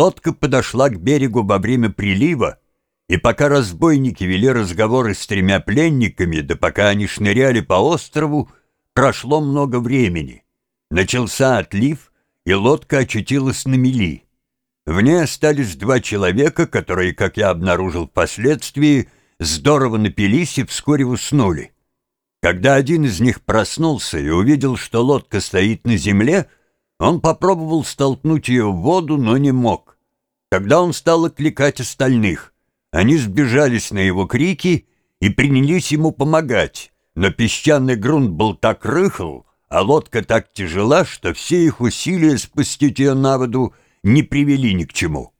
Лодка подошла к берегу во время прилива, и пока разбойники вели разговоры с тремя пленниками, да пока они шныряли по острову, прошло много времени. Начался отлив, и лодка очутилась на мели. В ней остались два человека, которые, как я обнаружил впоследствии, здорово напились и вскоре уснули. Когда один из них проснулся и увидел, что лодка стоит на земле, он попробовал столкнуть ее в воду, но не мог. Тогда он стал окликать остальных. Они сбежались на его крики и принялись ему помогать, но песчаный грунт был так рыхл, а лодка так тяжела, что все их усилия спустить ее на воду не привели ни к чему.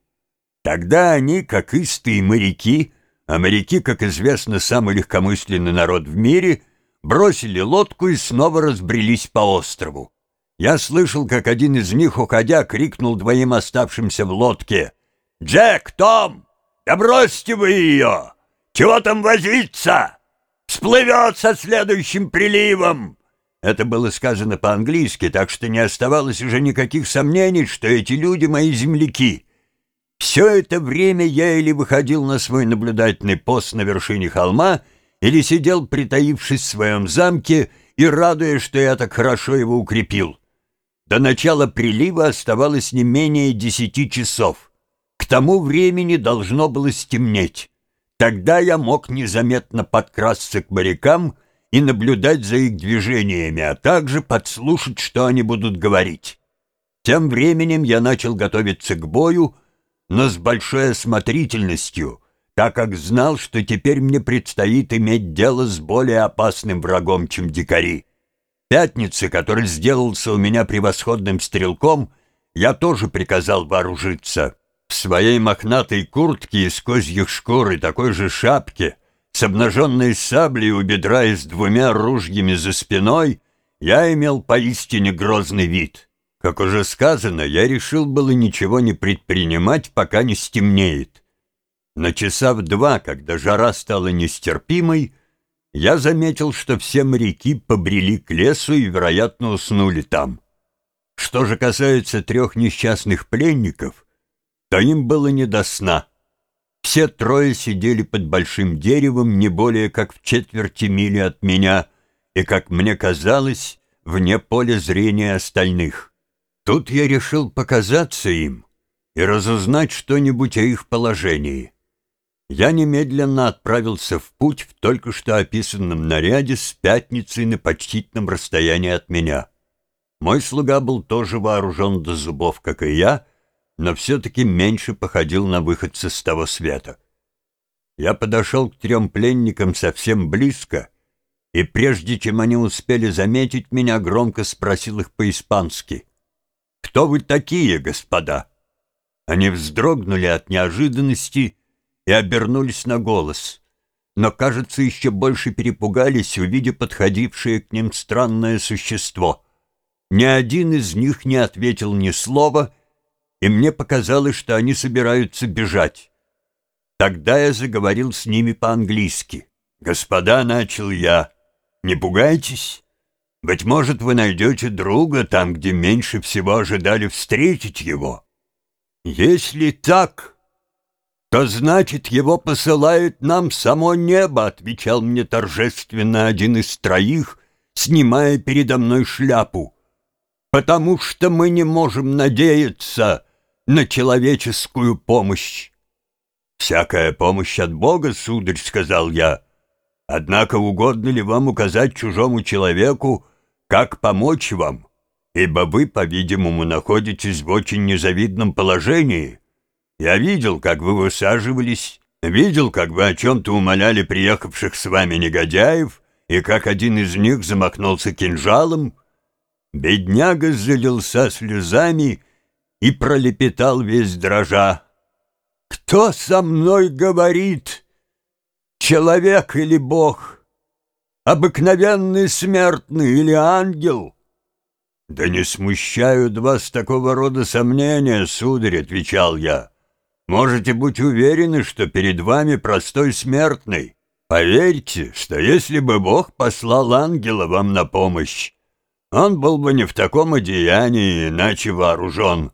Тогда они, как истые моряки, а моряки, как известно, самый легкомысленный народ в мире, бросили лодку и снова разбрелись по острову. Я слышал, как один из них, уходя, крикнул двоим оставшимся в лодке. «Джек, Том, да бросьте вы ее! Чего там возиться? Всплывет со следующим приливом!» Это было сказано по-английски, так что не оставалось уже никаких сомнений, что эти люди мои земляки. Все это время я или выходил на свой наблюдательный пост на вершине холма, или сидел, притаившись в своем замке, и радуясь, что я так хорошо его укрепил. До начала прилива оставалось не менее десяти часов. К тому времени должно было стемнеть. Тогда я мог незаметно подкрасться к морякам и наблюдать за их движениями, а также подслушать, что они будут говорить. Тем временем я начал готовиться к бою, но с большой осмотрительностью, так как знал, что теперь мне предстоит иметь дело с более опасным врагом, чем дикари. Пятницы, который сделался у меня превосходным стрелком, я тоже приказал вооружиться. В своей мохнатой куртке из козьих шкур и такой же шапке с обнаженной саблей у бедра и с двумя ружьями за спиной, я имел поистине грозный вид. Как уже сказано, я решил было ничего не предпринимать, пока не стемнеет. На часа в два, когда жара стала нестерпимой, я заметил, что все моряки побрели к лесу и, вероятно, уснули там. Что же касается трех несчастных пленников, то им было не до сна. Все трое сидели под большим деревом не более как в четверти мили от меня и, как мне казалось, вне поля зрения остальных. Тут я решил показаться им и разузнать что-нибудь о их положении. Я немедленно отправился в путь в только что описанном наряде с пятницей на почтительном расстоянии от меня. Мой слуга был тоже вооружен до зубов, как и я, но все-таки меньше походил на выходца с того света. Я подошел к трем пленникам совсем близко, и прежде чем они успели заметить меня, громко спросил их по-испански. «Кто вы такие, господа?» Они вздрогнули от неожиданности и обернулись на голос, но, кажется, еще больше перепугались, увидя подходившее к ним странное существо. Ни один из них не ответил ни слова — и мне показалось, что они собираются бежать. Тогда я заговорил с ними по-английски. «Господа», — начал я, — «не пугайтесь. Быть может, вы найдете друга там, где меньше всего ожидали встретить его. Если так, то значит, его посылает нам само небо», — отвечал мне торжественно один из троих, снимая передо мной шляпу. «Потому что мы не можем надеяться» на человеческую помощь. «Всякая помощь от Бога, сударь», — сказал я. «Однако угодно ли вам указать чужому человеку, как помочь вам, ибо вы, по-видимому, находитесь в очень незавидном положении. Я видел, как вы высаживались, видел, как вы о чем-то умоляли приехавших с вами негодяев, и как один из них замахнулся кинжалом. Бедняга залился слезами и пролепетал весь дрожа. «Кто со мной говорит? Человек или Бог? Обыкновенный смертный или ангел?» «Да не смущают вас такого рода сомнения, сударь», — отвечал я. «Можете быть уверены, что перед вами простой смертный. Поверьте, что если бы Бог послал ангела вам на помощь, он был бы не в таком одеянии, иначе вооружен».